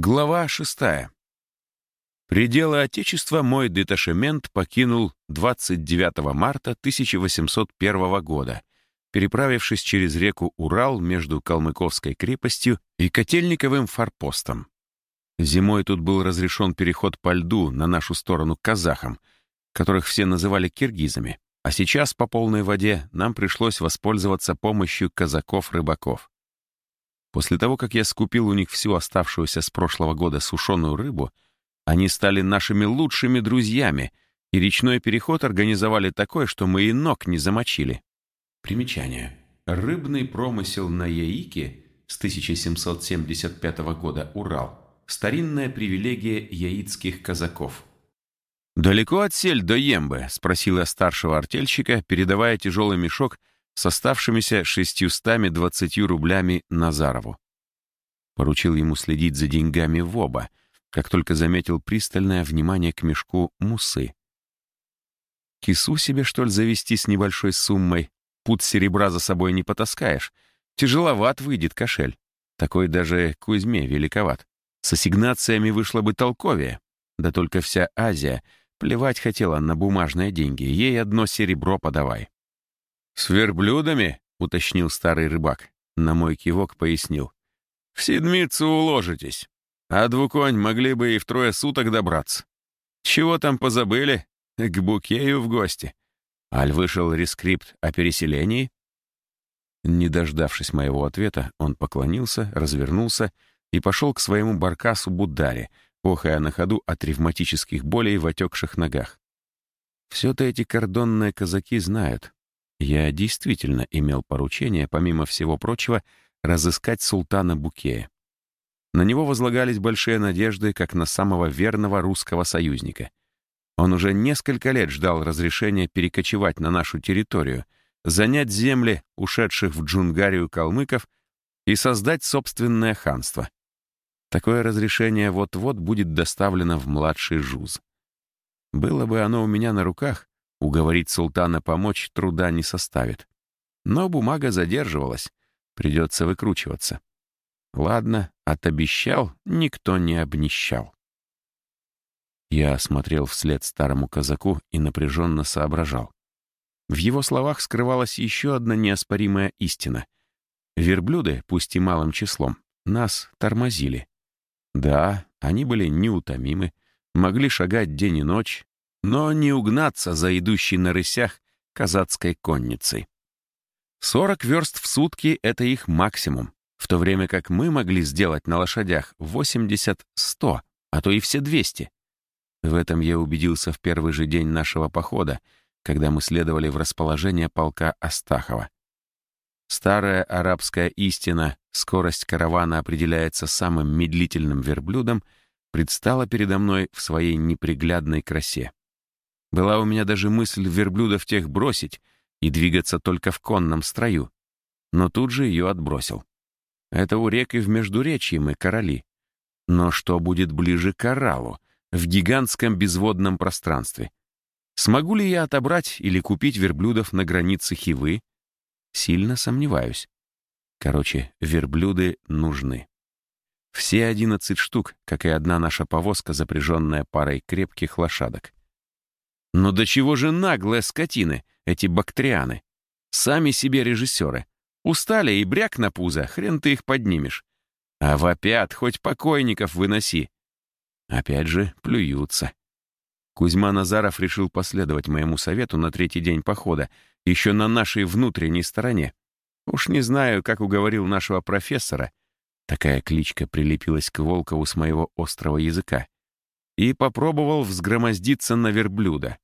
Глава шестая. Пределы Отечества мой деташемент покинул 29 марта 1801 года, переправившись через реку Урал между Калмыковской крепостью и Котельниковым форпостом. Зимой тут был разрешен переход по льду на нашу сторону казахам, которых все называли киргизами, а сейчас по полной воде нам пришлось воспользоваться помощью казаков-рыбаков. После того, как я скупил у них всю оставшуюся с прошлого года сушеную рыбу, они стали нашими лучшими друзьями, и речной переход организовали такой, что мы и ног не замочили. Примечание. Рыбный промысел на Яике с 1775 года Урал. Старинная привилегия яицких казаков. «Далеко от сель до Ембы?» — спросил я старшего артельщика, передавая тяжелый мешок с оставшимися 620 рублями Назарову. Поручил ему следить за деньгами в оба, как только заметил пристальное внимание к мешку мусы. Кису себе, что ли, завести с небольшой суммой? Пут серебра за собой не потаскаешь. Тяжеловат выйдет кошель. Такой даже Кузьме великоват. С ассигнациями вышло бы толковее. Да только вся Азия плевать хотела на бумажные деньги. Ей одно серебро подавай. «С верблюдами?» — уточнил старый рыбак. На мой кивок пояснил. «В седмицу уложитесь. А двуконь могли бы и в трое суток добраться. Чего там позабыли? К Букею в гости. Аль вышел рескрипт о переселении?» Не дождавшись моего ответа, он поклонился, развернулся и пошел к своему баркасу Бударе, охая на ходу от ревматических болей в отекших ногах. Все-то эти кордонные казаки знают. Я действительно имел поручение, помимо всего прочего, разыскать султана Букея. На него возлагались большие надежды, как на самого верного русского союзника. Он уже несколько лет ждал разрешения перекочевать на нашу территорию, занять земли ушедших в Джунгарию калмыков и создать собственное ханство. Такое разрешение вот-вот будет доставлено в младший жуз. Было бы оно у меня на руках, Уговорить султана помочь труда не составит. Но бумага задерживалась, придется выкручиваться. Ладно, отобещал, никто не обнищал. Я смотрел вслед старому казаку и напряженно соображал. В его словах скрывалась еще одна неоспоримая истина. Верблюды, пусть и малым числом, нас тормозили. Да, они были неутомимы, могли шагать день и ночь, но не угнаться за идущей на рысях казацкой конницей. 40 верст в сутки — это их максимум, в то время как мы могли сделать на лошадях 80-100, а то и все 200. В этом я убедился в первый же день нашего похода, когда мы следовали в расположение полка Астахова. Старая арабская истина «скорость каравана определяется самым медлительным верблюдом» предстала передо мной в своей неприглядной красе. Была у меня даже мысль верблюдов тех бросить и двигаться только в конном строю. Но тут же ее отбросил. Это у рек и в Междуречье мы короли. Но что будет ближе к Оралу, в гигантском безводном пространстве? Смогу ли я отобрать или купить верблюдов на границе Хивы? Сильно сомневаюсь. Короче, верблюды нужны. Все одиннадцать штук, как и одна наша повозка, запряженная парой крепких лошадок. Но до чего же наглые скотины, эти бактрианы? Сами себе режиссеры. Устали и бряк на пузо, хрен ты их поднимешь. А вопят, хоть покойников выноси. Опять же, плюются. Кузьма Назаров решил последовать моему совету на третий день похода, еще на нашей внутренней стороне. Уж не знаю, как уговорил нашего профессора, такая кличка прилепилась к Волкову с моего острого языка, и попробовал взгромоздиться на верблюда.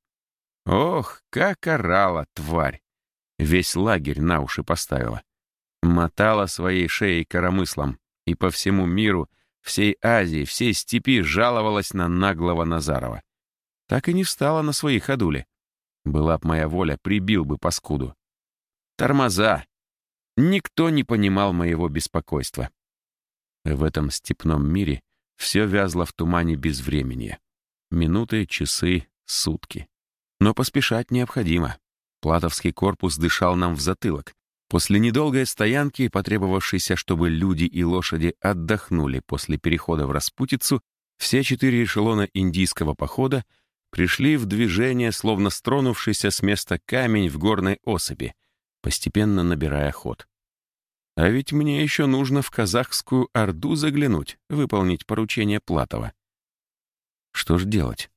Ох, как орала тварь! Весь лагерь на уши поставила. Мотала своей шеей коромыслом и по всему миру, всей Азии, всей степи жаловалась на наглого Назарова. Так и не встала на свои ходули. Была б моя воля, прибил бы паскуду. Тормоза! Никто не понимал моего беспокойства. В этом степном мире все вязло в тумане безвременья. Минуты, часы, сутки. Но поспешать необходимо. Платовский корпус дышал нам в затылок. После недолгой стоянки, потребовавшейся, чтобы люди и лошади отдохнули после перехода в распутицу, все четыре эшелона индийского похода пришли в движение, словно стронувшийся с места камень в горной осыпи, постепенно набирая ход. А ведь мне еще нужно в казахскую Орду заглянуть, выполнить поручение Платова. Что ж делать?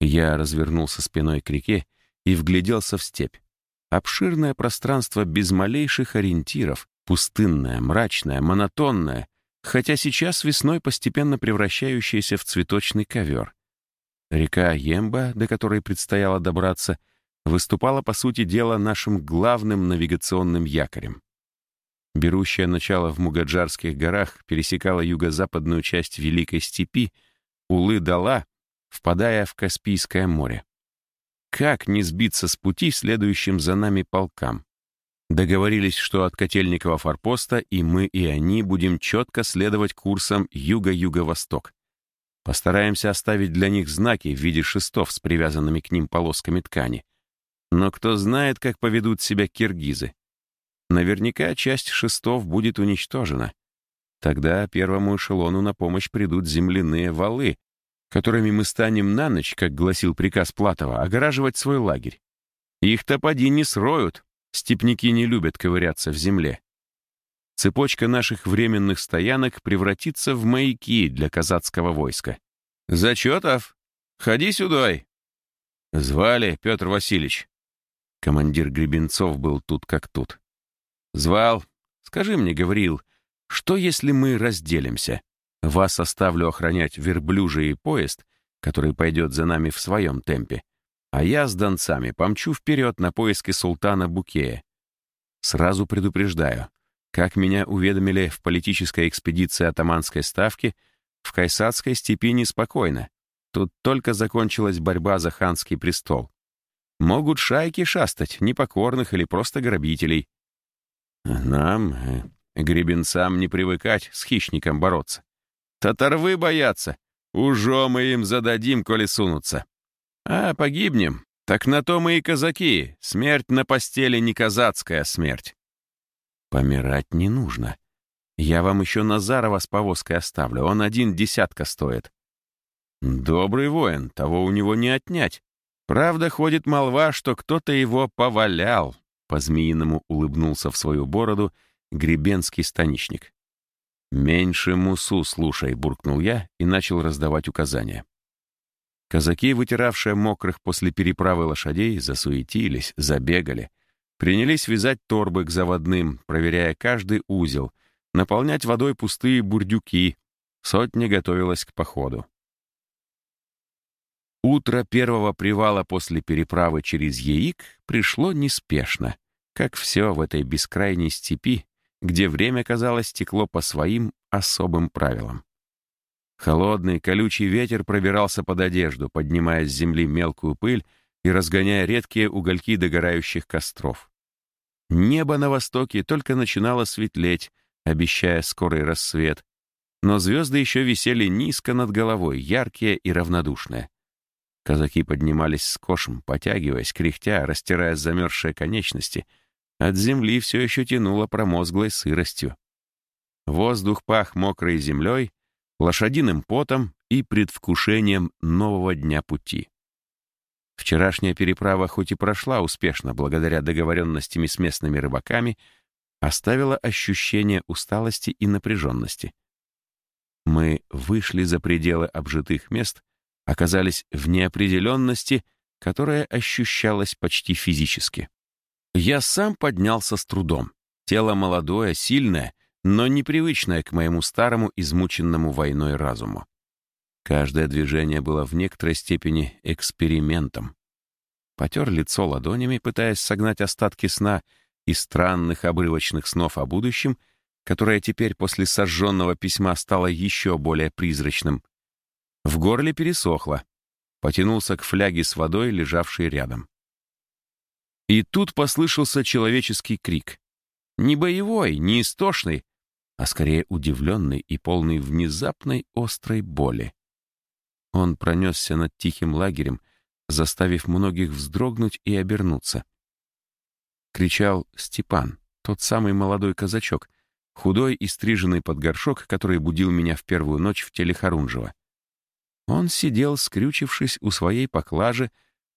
Я развернулся спиной к реке и вгляделся в степь. Обширное пространство без малейших ориентиров, пустынное, мрачное, монотонное, хотя сейчас весной постепенно превращающееся в цветочный ковер. Река Емба, до которой предстояло добраться, выступала, по сути дела, нашим главным навигационным якорем. Берущая начало в Мугаджарских горах пересекала юго-западную часть Великой степи, Улы-Дала, впадая в Каспийское море. Как не сбиться с пути следующим за нами полкам? Договорились, что от Котельникова форпоста и мы, и они будем четко следовать курсом юго-юго-восток. Постараемся оставить для них знаки в виде шестов с привязанными к ним полосками ткани. Но кто знает, как поведут себя киргизы. Наверняка часть шестов будет уничтожена. Тогда первому эшелону на помощь придут земляные валы, которыми мы станем на ночь, как гласил приказ Платова, огораживать свой лагерь. Их-то поди не сроют, степняки не любят ковыряться в земле. Цепочка наших временных стоянок превратится в маяки для казацкого войска. «Зачетов! Ходи сюда!» Звали Петр Васильевич. Командир Гребенцов был тут как тут. «Звал. Скажи мне, Гавриил, что если мы разделимся?» Вас оставлю охранять верблюжий поезд, который пойдет за нами в своем темпе, а я с донцами помчу вперед на поиски султана Букея. Сразу предупреждаю, как меня уведомили в политической экспедиции атаманской ставки, в Кайсадской степи неспокойно. Тут только закончилась борьба за ханский престол. Могут шайки шастать, непокорных или просто грабителей. Нам, э, гребенцам, не привыкать с хищником бороться. Татарвы боятся. Ужо мы им зададим, коли сунутся. А погибнем, так на то мы и казаки. Смерть на постели не казацкая смерть. Помирать не нужно. Я вам еще Назарова с повозкой оставлю, он один десятка стоит. Добрый воин, того у него не отнять. Правда, ходит молва, что кто-то его повалял. По-змеиному улыбнулся в свою бороду гребенский станичник. «Меньше мусу слушай», — буркнул я и начал раздавать указания. Казаки, вытиравшие мокрых после переправы лошадей, засуетились, забегали. Принялись вязать торбы к заводным, проверяя каждый узел, наполнять водой пустые бурдюки. Сотня готовилась к походу. Утро первого привала после переправы через Яик пришло неспешно, как все в этой бескрайней степи, где время, казалось, текло по своим особым правилам. Холодный, колючий ветер пробирался под одежду, поднимая с земли мелкую пыль и разгоняя редкие угольки догорающих костров. Небо на востоке только начинало светлеть, обещая скорый рассвет, но звезды еще висели низко над головой, яркие и равнодушные. Казаки поднимались с кошем, потягиваясь, кряхтя, растирая замерзшие конечности — от земли все еще тянуло промозглой сыростью. Воздух пах мокрой землей, лошадиным потом и предвкушением нового дня пути. Вчерашняя переправа хоть и прошла успешно благодаря договоренностями с местными рыбаками, оставила ощущение усталости и напряженности. Мы вышли за пределы обжитых мест, оказались в неопределенности, которая ощущалась почти физически. Я сам поднялся с трудом. Тело молодое, сильное, но непривычное к моему старому, измученному войной разуму. Каждое движение было в некоторой степени экспериментом. Потер лицо ладонями, пытаясь согнать остатки сна и странных обрывочных снов о будущем, которое теперь после сожженного письма стало еще более призрачным. В горле пересохло. Потянулся к фляге с водой, лежавшей рядом. И тут послышался человеческий крик. Не боевой, не истошный, а скорее удивленный и полный внезапной острой боли. Он пронесся над тихим лагерем, заставив многих вздрогнуть и обернуться. Кричал Степан, тот самый молодой казачок, худой и стриженный под горшок, который будил меня в первую ночь в теле Харунжева. Он сидел, скрючившись у своей поклажи,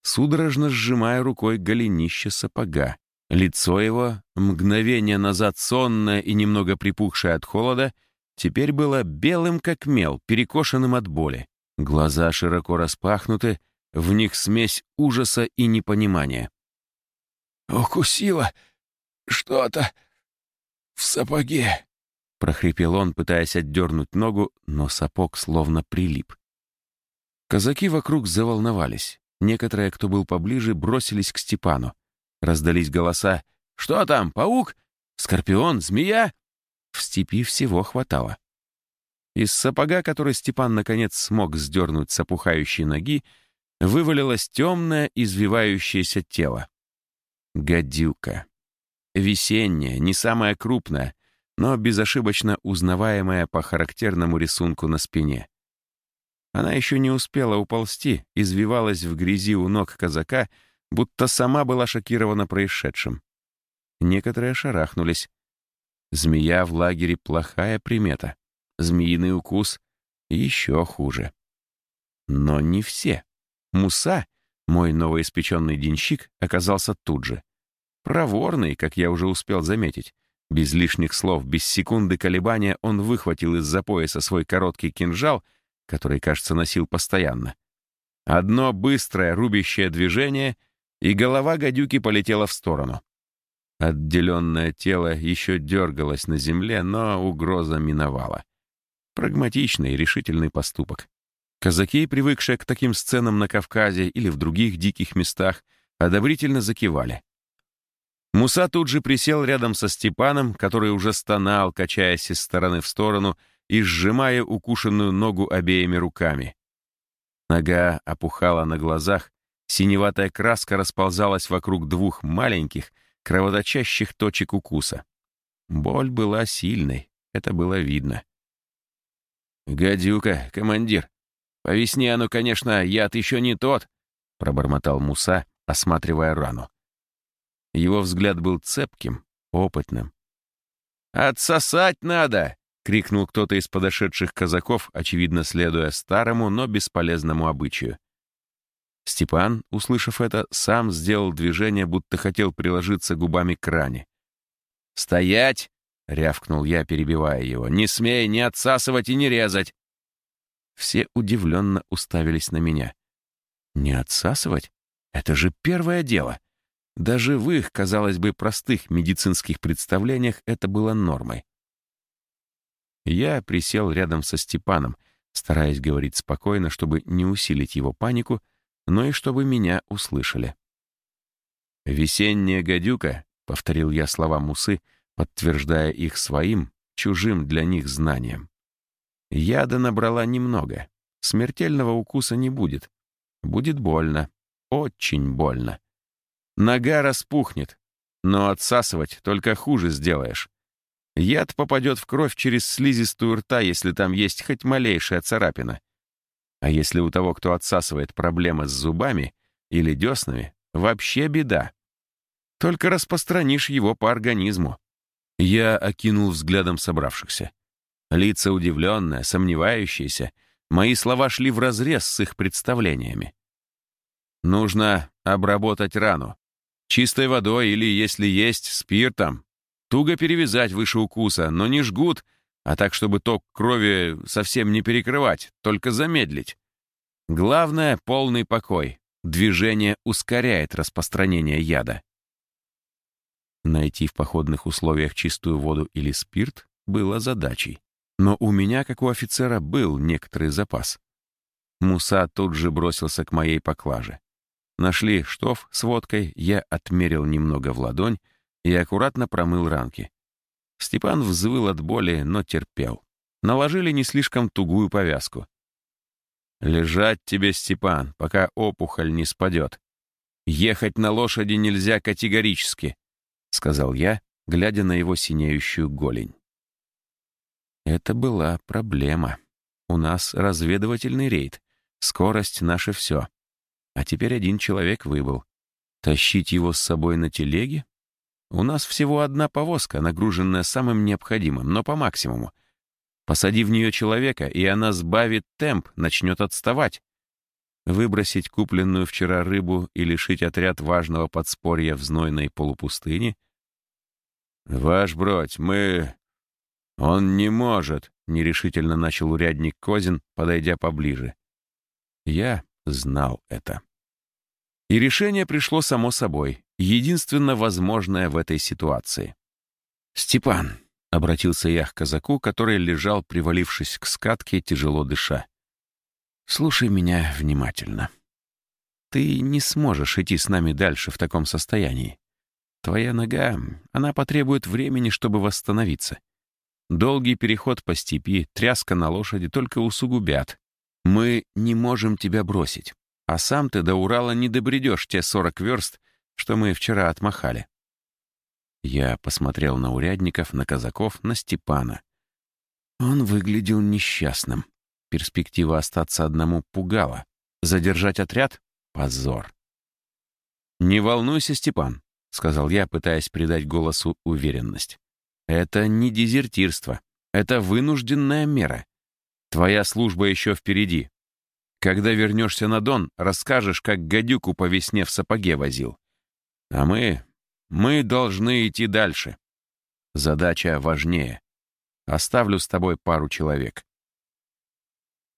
судорожно сжимая рукой голенище сапога. Лицо его, мгновение назад сонное и немного припухшее от холода, теперь было белым как мел, перекошенным от боли. Глаза широко распахнуты, в них смесь ужаса и непонимания. «Укусило что-то в сапоге», — прохрипел он, пытаясь отдернуть ногу, но сапог словно прилип. Казаки вокруг заволновались. Некоторые, кто был поближе, бросились к Степану. Раздались голоса «Что там, паук? Скорпион? Змея?» В степи всего хватало. Из сапога, который Степан наконец смог сдернуть с опухающей ноги, вывалилось темное, извивающееся тело. Гадюка. Весенняя, не самая крупная, но безошибочно узнаваемая по характерному рисунку на спине. Она еще не успела уползти, извивалась в грязи у ног казака, будто сама была шокирована происшедшим. Некоторые шарахнулись. Змея в лагере — плохая примета. Змеиный укус — еще хуже. Но не все. Муса, мой новоиспеченный денщик, оказался тут же. Проворный, как я уже успел заметить. Без лишних слов, без секунды колебания он выхватил из-за пояса свой короткий кинжал — который, кажется, носил постоянно. Одно быстрое рубящее движение, и голова гадюки полетела в сторону. Отделенное тело еще дергалось на земле, но угроза миновала. Прагматичный решительный поступок. Казаки, привыкшие к таким сценам на Кавказе или в других диких местах, одобрительно закивали. Муса тут же присел рядом со Степаном, который уже стонал, качаясь из стороны в сторону, и сжимая укушенную ногу обеими руками. Нога опухала на глазах, синеватая краска расползалась вокруг двух маленьких, кровоточащих точек укуса. Боль была сильной, это было видно. «Гадюка, командир, по весне оно, конечно, яд еще не тот», — пробормотал Муса, осматривая рану. Его взгляд был цепким, опытным. «Отсосать надо!» — крикнул кто-то из подошедших казаков, очевидно следуя старому, но бесполезному обычаю. Степан, услышав это, сам сделал движение, будто хотел приложиться губами к ране. «Стоять!» — рявкнул я, перебивая его. «Не смей ни отсасывать и не резать!» Все удивленно уставились на меня. «Не отсасывать? Это же первое дело!» Даже в их, казалось бы, простых медицинских представлениях это было нормой. Я присел рядом со Степаном, стараясь говорить спокойно, чтобы не усилить его панику, но и чтобы меня услышали. «Весенняя гадюка», — повторил я слова Мусы, подтверждая их своим, чужим для них знанием. Яда набрала немного. Смертельного укуса не будет. Будет больно. Очень больно. Нога распухнет, но отсасывать только хуже сделаешь. Яд попадет в кровь через слизистую рта, если там есть хоть малейшая царапина. А если у того, кто отсасывает, проблемы с зубами или деснами, вообще беда. Только распространишь его по организму. Я окинул взглядом собравшихся. Лица удивленные, сомневающиеся, мои слова шли вразрез с их представлениями. Нужно обработать рану. Чистой водой или, если есть, спиртом, Туго перевязать выше укуса, но не жгут, а так, чтобы ток крови совсем не перекрывать, только замедлить. Главное — полный покой. Движение ускоряет распространение яда. Найти в походных условиях чистую воду или спирт было задачей. Но у меня, как у офицера, был некоторый запас. Муса тут же бросился к моей поклаже. Нашли штоф с водкой, я отмерил немного в ладонь, и аккуратно промыл ранки. Степан взвыл от боли, но терпел. Наложили не слишком тугую повязку. «Лежать тебе, Степан, пока опухоль не спадет. Ехать на лошади нельзя категорически», — сказал я, глядя на его синеющую голень. Это была проблема. У нас разведывательный рейд. Скорость — наше все. А теперь один человек выбыл. Тащить его с собой на телеге? У нас всего одна повозка, нагруженная самым необходимым, но по максимуму. Посади в нее человека, и она сбавит темп, начнет отставать. Выбросить купленную вчера рыбу и лишить отряд важного подспорья в знойной полупустыне? «Ваш бродь, мы...» «Он не может», — нерешительно начал урядник Козин, подойдя поближе. Я знал это. И решение пришло само собой, единственно возможное в этой ситуации. «Степан», — обратился я к казаку, который лежал, привалившись к скатке, тяжело дыша. «Слушай меня внимательно. Ты не сможешь идти с нами дальше в таком состоянии. Твоя нога, она потребует времени, чтобы восстановиться. Долгий переход по степи, тряска на лошади только усугубят. Мы не можем тебя бросить. А сам ты до Урала не добредешь те сорок верст, что мы вчера отмахали. Я посмотрел на урядников, на казаков, на Степана. Он выглядел несчастным. Перспектива остаться одному пугала. Задержать отряд — позор. «Не волнуйся, Степан», — сказал я, пытаясь придать голосу уверенность. «Это не дезертирство. Это вынужденная мера. Твоя служба еще впереди. Когда вернешься на Дон, расскажешь, как гадюку по весне в сапоге возил. А мы... мы должны идти дальше. Задача важнее. Оставлю с тобой пару человек.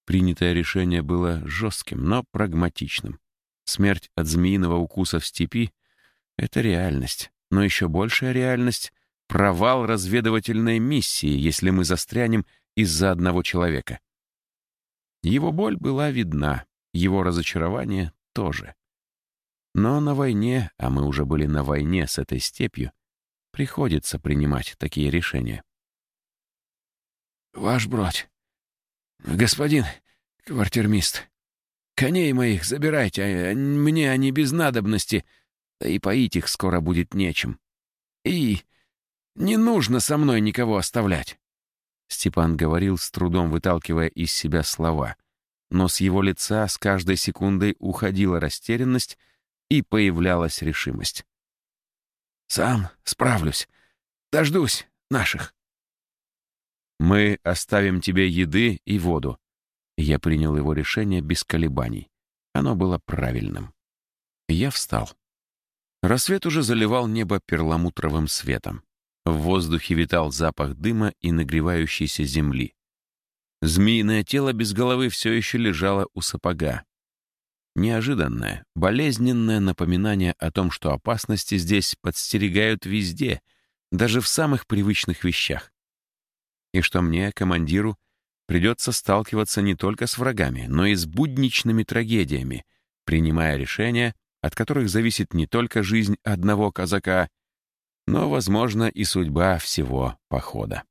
Принятое решение было жестким, но прагматичным. Смерть от змеиного укуса в степи — это реальность. Но еще большая реальность — провал разведывательной миссии, если мы застрянем из-за одного человека. Его боль была видна, его разочарование тоже. Но на войне, а мы уже были на войне с этой степью, приходится принимать такие решения. «Ваш бродь, господин квартирмист, коней моих забирайте, а мне они без надобности, да и поить их скоро будет нечем. И не нужно со мной никого оставлять». Степан говорил, с трудом выталкивая из себя слова. Но с его лица с каждой секундой уходила растерянность и появлялась решимость. «Сам справлюсь. Дождусь наших». «Мы оставим тебе еды и воду». Я принял его решение без колебаний. Оно было правильным. Я встал. Рассвет уже заливал небо перламутровым светом. В воздухе витал запах дыма и нагревающейся земли. Змеиное тело без головы все еще лежало у сапога. Неожиданное, болезненное напоминание о том, что опасности здесь подстерегают везде, даже в самых привычных вещах. И что мне, командиру, придется сталкиваться не только с врагами, но и с будничными трагедиями, принимая решения, от которых зависит не только жизнь одного казака, но, возможно, и судьба всего похода.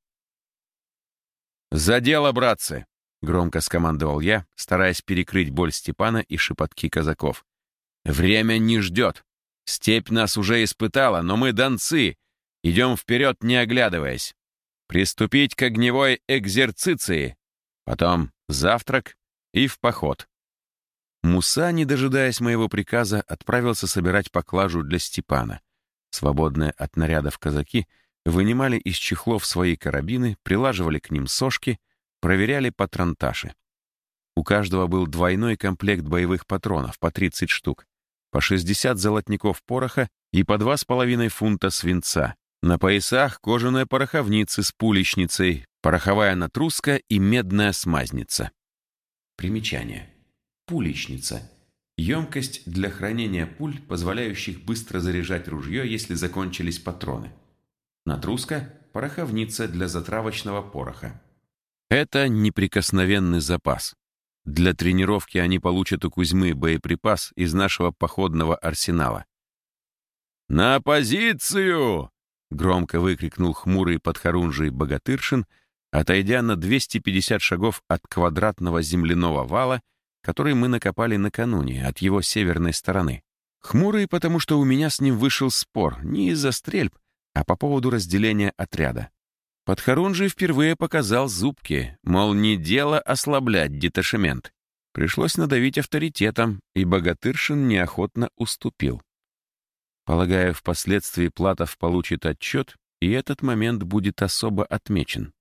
«За дело, братцы!» — громко скомандовал я, стараясь перекрыть боль Степана и шепотки казаков. «Время не ждет. Степь нас уже испытала, но мы донцы. Идем вперед, не оглядываясь. Приступить к огневой экзерциции. Потом завтрак и в поход». Муса, не дожидаясь моего приказа, отправился собирать поклажу для Степана. Свободные от нарядов казаки вынимали из чехлов свои карабины, прилаживали к ним сошки, проверяли патронташи. У каждого был двойной комплект боевых патронов, по 30 штук, по 60 золотников пороха и по 2,5 фунта свинца. На поясах кожаные пороховницы с пулечницей, пороховая натруска и медная смазница. Примечание. Пулечница Емкость для хранения пуль, позволяющих быстро заряжать ружье, если закончились патроны. Натруска – пороховница для затравочного пороха. Это неприкосновенный запас. Для тренировки они получат у Кузьмы боеприпас из нашего походного арсенала. «На позицию!» — громко выкрикнул хмурый подхорунжий Богатыршин, отойдя на 250 шагов от квадратного земляного вала — который мы накопали накануне от его северной стороны. Хмурый, потому что у меня с ним вышел спор не из-за стрельб, а по поводу разделения отряда. Подхорунжий впервые показал зубки, мол, не дело ослаблять деташемент. Пришлось надавить авторитетом, и Богатыршин неохотно уступил. Полагаю, впоследствии Платов получит отчет, и этот момент будет особо отмечен.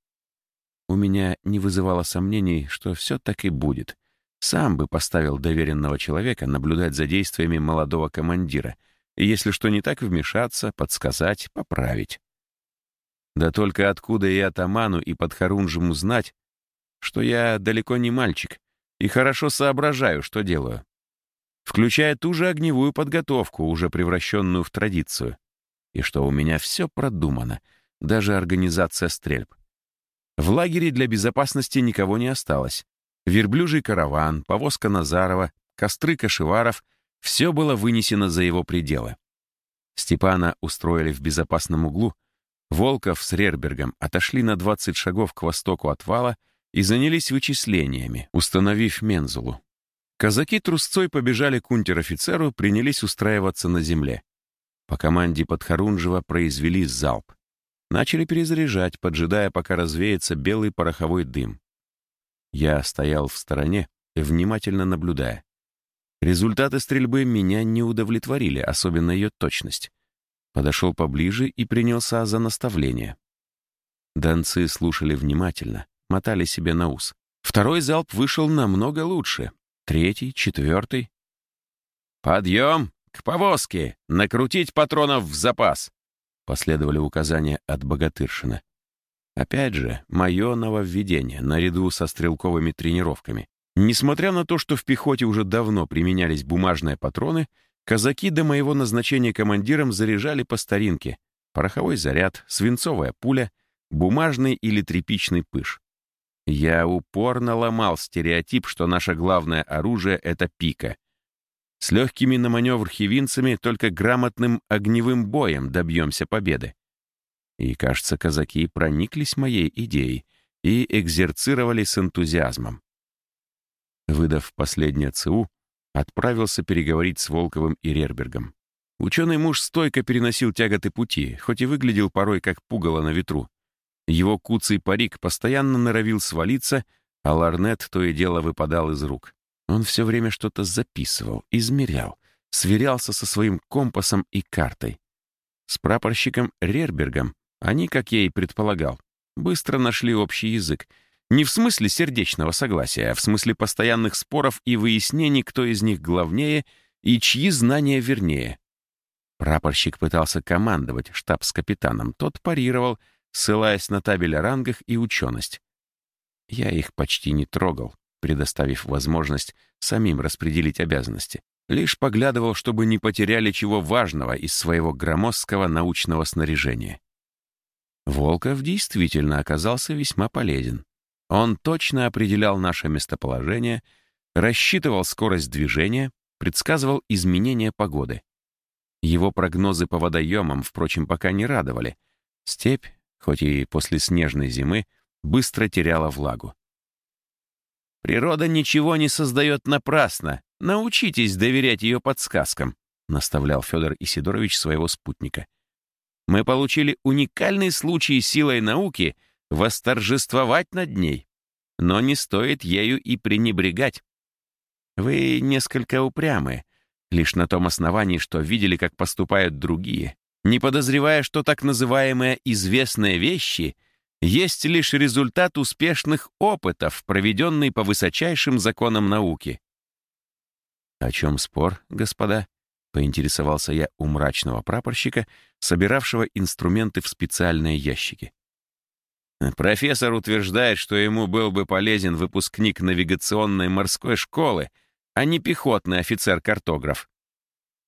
У меня не вызывало сомнений, что все так и будет. Сам бы поставил доверенного человека наблюдать за действиями молодого командира, и если что не так, вмешаться, подсказать, поправить. Да только откуда и атаману, и подхорунжему знать, что я далеко не мальчик и хорошо соображаю, что делаю. Включая ту же огневую подготовку, уже превращенную в традицию. И что у меня все продумано, даже организация стрельб. В лагере для безопасности никого не осталось. Верблюжий караван, повозка Назарова, костры кошеваров — все было вынесено за его пределы. Степана устроили в безопасном углу, Волков с Рербергом отошли на 20 шагов к востоку от вала и занялись вычислениями, установив мензулу. Казаки трусцой побежали к унтер-офицеру, принялись устраиваться на земле. По команде Подхорунжева произвели залп. Начали перезаряжать, поджидая, пока развеется белый пороховой дым. Я стоял в стороне, внимательно наблюдая. Результаты стрельбы меня не удовлетворили, особенно ее точность. Подошел поближе и принялся за наставление. Донцы слушали внимательно, мотали себе на ус. Второй залп вышел намного лучше. Третий, четвертый. «Подъем! К повозке! Накрутить патронов в запас!» Последовали указания от Богатыршина. Опять же, мое нововведение, наряду со стрелковыми тренировками. Несмотря на то, что в пехоте уже давно применялись бумажные патроны, казаки до моего назначения командиром заряжали по старинке. Пороховой заряд, свинцовая пуля, бумажный или тряпичный пыш. Я упорно ломал стереотип, что наше главное оружие — это пика. С легкими на маневр хивинцами только грамотным огневым боем добьемся победы. И, кажется, казаки прониклись моей идеей и экзерцировали с энтузиазмом. Выдав последнее ЦУ, отправился переговорить с Волковым и Рербергом. Ученый муж стойко переносил тяготы пути, хоть и выглядел порой как пугало на ветру. Его куцый парик постоянно норовил свалиться, а ларнет то и дело выпадал из рук. Он все время что-то записывал, измерял, сверялся со своим компасом и картой. С прапорщиком Рербергом они, как я и предполагал, быстро нашли общий язык. Не в смысле сердечного согласия, а в смысле постоянных споров и выяснений, кто из них главнее и чьи знания вернее. Прапорщик пытался командовать штабс-капитаном, тот парировал, ссылаясь на табель о рангах и ученость. Я их почти не трогал предоставив возможность самим распределить обязанности. Лишь поглядывал, чтобы не потеряли чего важного из своего громоздкого научного снаряжения. Волков действительно оказался весьма полезен. Он точно определял наше местоположение, рассчитывал скорость движения, предсказывал изменения погоды. Его прогнозы по водоемам, впрочем, пока не радовали. Степь, хоть и после снежной зимы, быстро теряла влагу. Природа ничего не создает напрасно. Научитесь доверять ее подсказкам», — наставлял Федор Исидорович своего спутника. «Мы получили уникальный случай силой науки восторжествовать над ней, но не стоит ею и пренебрегать. Вы несколько упрямы, лишь на том основании, что видели, как поступают другие, не подозревая, что так называемые «известные вещи» есть лишь результат успешных опытов, проведенный по высочайшим законам науки. «О чем спор, господа?» — поинтересовался я у мрачного прапорщика, собиравшего инструменты в специальные ящики. «Профессор утверждает, что ему был бы полезен выпускник навигационной морской школы, а не пехотный офицер-картограф».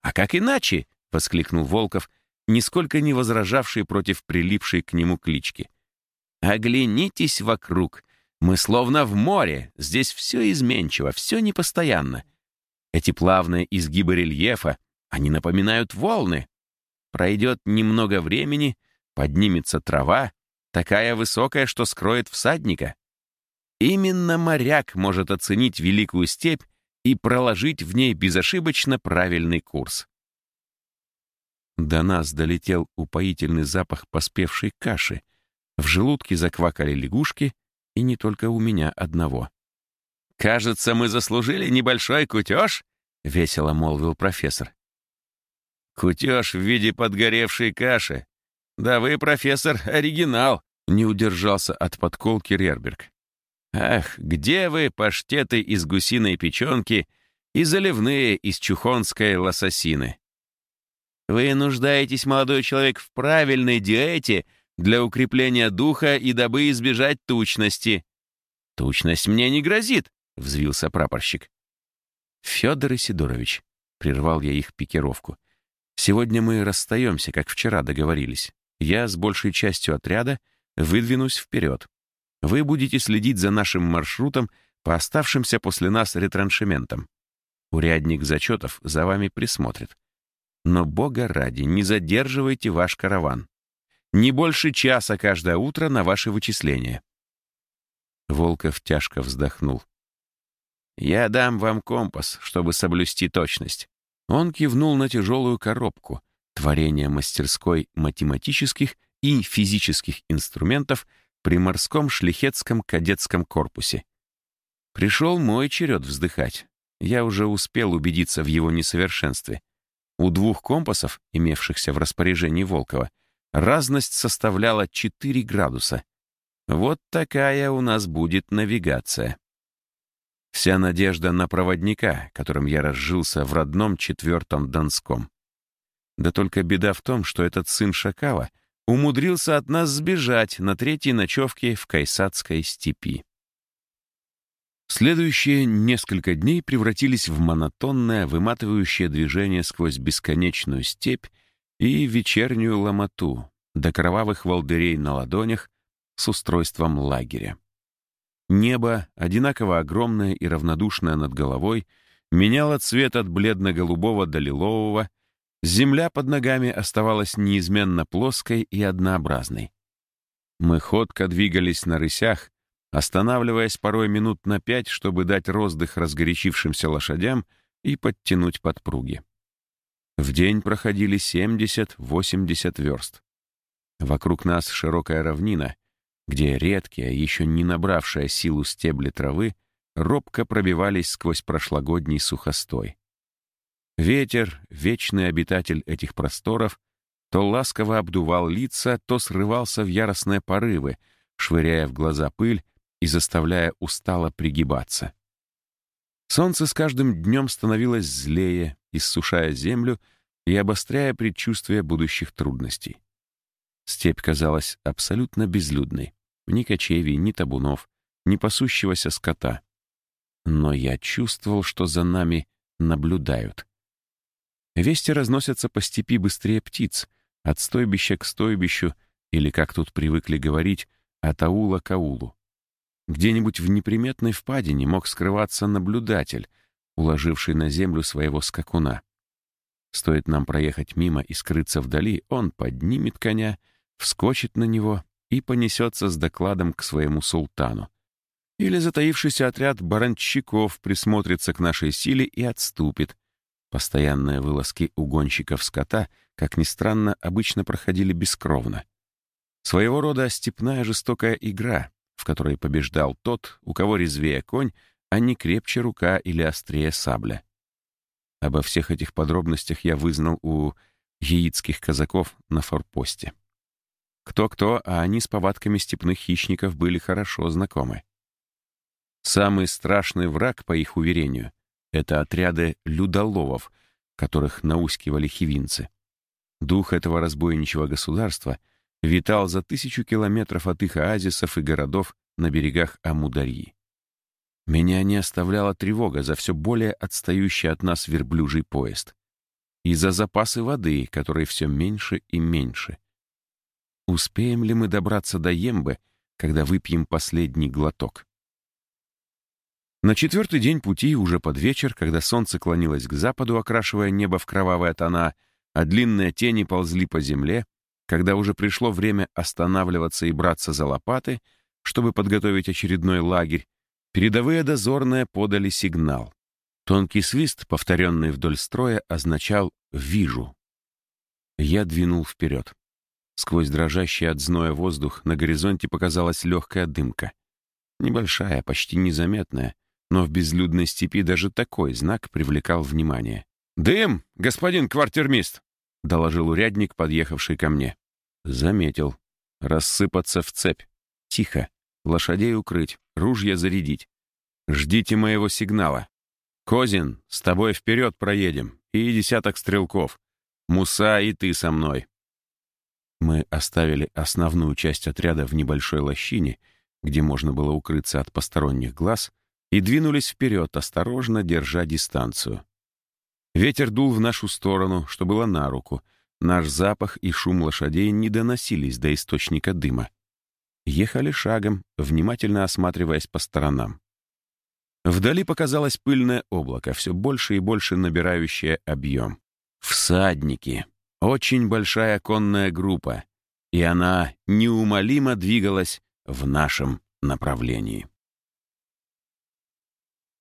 «А как иначе?» — воскликнул Волков, нисколько не возражавший против прилипшей к нему клички. Оглянитесь вокруг. Мы словно в море. Здесь все изменчиво, все непостоянно. Эти плавные изгибы рельефа, они напоминают волны. Пройдет немного времени, поднимется трава, такая высокая, что скроет всадника. Именно моряк может оценить великую степь и проложить в ней безошибочно правильный курс. До нас долетел упоительный запах поспевшей каши — в желудке заквакали лягушки, и не только у меня одного. «Кажется, мы заслужили небольшой кутеж», — весело молвил профессор. Кутеж в виде подгоревшей каши. Да вы, профессор, оригинал, не удержался от подколки Рерберг. Ах, где вы, паштеты из гусиной печенки и заливные из чухонской лососины? Вы нуждаетесь, молодой человек, в правильной диете для укрепления духа и дабы избежать тучности. Тучность мне не грозит, — взвился прапорщик. Федор Исидорович, — прервал я их пикировку, — сегодня мы расстаемся, как вчера договорились. Я с большей частью отряда выдвинусь вперед. Вы будете следить за нашим маршрутом по оставшимся после нас ретраншементам. Урядник зачетов за вами присмотрит. Но, бога ради, не задерживайте ваш караван. Не больше часа каждое утро на ваши вычисления. Волков тяжко вздохнул. «Я дам вам компас, чтобы соблюсти точность». Он кивнул на тяжелую коробку, творение мастерской математических и физических инструментов при морском шлихетском кадетском корпусе. Пришел мой черед вздыхать. Я уже успел убедиться в его несовершенстве. У двух компасов, имевшихся в распоряжении Волкова, разность составляла 4 градуса. Вот такая у нас будет навигация. Вся надежда на проводника, которым я разжился в родном четвертом Донском. Да только беда в том, что этот сын Шакала умудрился от нас сбежать на третьей ночевке в Кайсадской степи. Следующие несколько дней превратились в монотонное, выматывающее движение сквозь бесконечную степь и вечернюю ломоту до кровавых волдырей на ладонях с устройством лагеря. Небо, одинаково огромное и равнодушное над головой, меняло цвет от бледно-голубого до лилового, земля под ногами оставалась неизменно плоской и однообразной. Мы ходко двигались на рысях, останавливаясь порой минут на пять, чтобы дать роздых разгорячившимся лошадям и подтянуть подпруги. В день проходили 70-80 верст. Вокруг нас широкая равнина, где редкие, еще не набравшая силу стебли травы, робко пробивались сквозь прошлогодний сухостой. Ветер, вечный обитатель этих просторов, то ласково обдувал лица, то срывался в яростные порывы, швыряя в глаза пыль и заставляя устало пригибаться. Солнце с каждым днем становилось злее, иссушая землю и обостряя предчувствие будущих трудностей. Степь казалась абсолютно безлюдной. Ни кочевий, ни табунов, ни пасущегося скота. Но я чувствовал, что за нами наблюдают. Вести разносятся по степи быстрее птиц, от стойбища к стойбищу, или, как тут привыкли говорить, от аула к аулу. Где-нибудь в неприметной впадине мог скрываться наблюдатель, уложивший на землю своего скакуна. Стоит нам проехать мимо и скрыться вдали, он поднимет коня, вскочит на него и понесется с докладом к своему султану. Или затаившийся отряд баранчиков присмотрится к нашей силе и отступит. Постоянные вылазки угонщиков скота, как ни странно, обычно проходили бескровно. Своего рода степная жестокая игра, в которой побеждал тот, у кого резвее конь, а не крепче рука или острее сабля. Обо всех этих подробностях я вызнал у яицких казаков на форпосте. Кто-кто, а они с повадками степных хищников были хорошо знакомы. Самый страшный враг, по их уверению, это отряды людоловов, которых наускивали хивинцы. Дух этого разбойничьего государства — витал за тысячу километров от их оазисов и городов на берегах Амударьи. Меня не оставляла тревога за все более отстающий от нас верблюжий поезд и за запасы воды, которые все меньше и меньше. Успеем ли мы добраться до Ембы, когда выпьем последний глоток? На четвертый день пути, уже под вечер, когда солнце клонилось к западу, окрашивая небо в кровавые тона, а длинные тени ползли по земле, когда уже пришло время останавливаться и браться за лопаты, чтобы подготовить очередной лагерь, передовые дозорные подали сигнал. Тонкий свист, повторенный вдоль строя, означал «вижу». Я двинул вперед. Сквозь дрожащий от зноя воздух на горизонте показалась легкая дымка. Небольшая, почти незаметная, но в безлюдной степи даже такой знак привлекал внимание. «Дым, господин квартирмист!» доложил урядник, подъехавший ко мне. Заметил. Рассыпаться в цепь. Тихо. Лошадей укрыть, ружья зарядить. Ждите моего сигнала. Козин, с тобой вперед проедем. И десяток стрелков. Муса и ты со мной. Мы оставили основную часть отряда в небольшой лощине, где можно было укрыться от посторонних глаз, и двинулись вперед, осторожно держа дистанцию. Ветер дул в нашу сторону, что было на руку. Наш запах и шум лошадей не доносились до источника дыма. Ехали шагом, внимательно осматриваясь по сторонам. Вдали показалось пыльное облако, все больше и больше набирающее объем. Всадники. Очень большая конная группа. И она неумолимо двигалась в нашем направлении.